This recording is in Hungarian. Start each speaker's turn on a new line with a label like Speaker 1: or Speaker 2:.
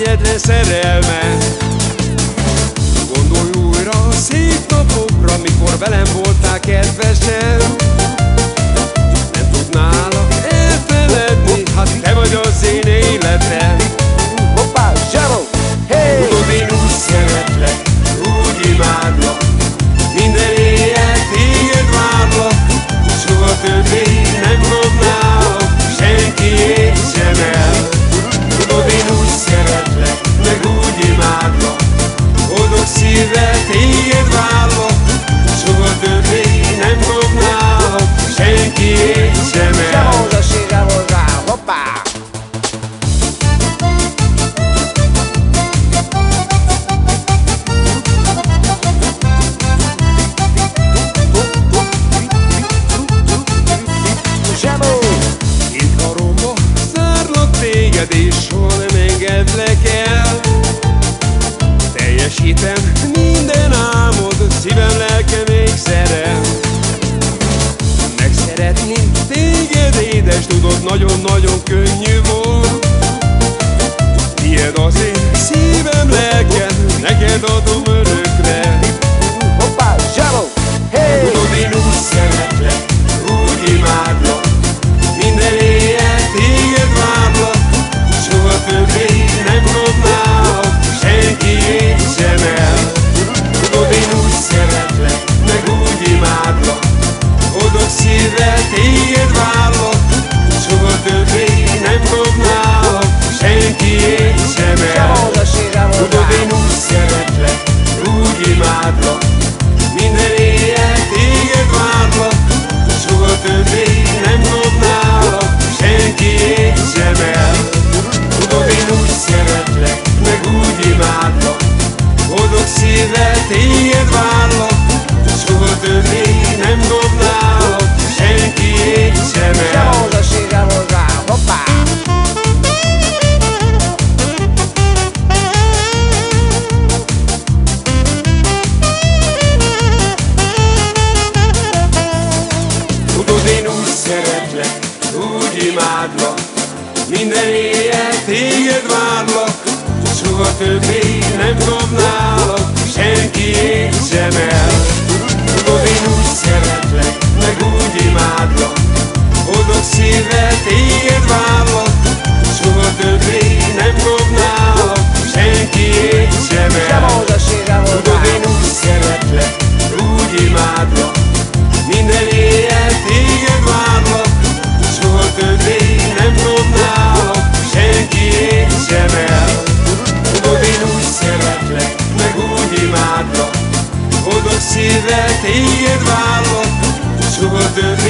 Speaker 1: egyetlen szerelme. Gondolj újra a szép napokra, mikor velem voltál kedvesen téged és soha nem engedlek el Teljesítem minden álmod, szívem, lelkem még szerel. Megszeretni téged édes, tudod, nagyon-nagyon téged várlak Soha többé nem dobnálak Senkiét sem el.
Speaker 2: Zsárom, zsasi, zsárom,
Speaker 1: Tudod, én úgy szeretlek, úgy imádlak. Minden éjjel téged várlak Soha többé nem dobnálak Senkiét sem el. Tudod, én úgy szeretlek, meg úgy imádlak. Boldog szívvel téged várlak Soha többé nem dobnálak Minden éjjel téged várlak Soha többé nem dobnálak Senkiét sem el téged várlak Soha többé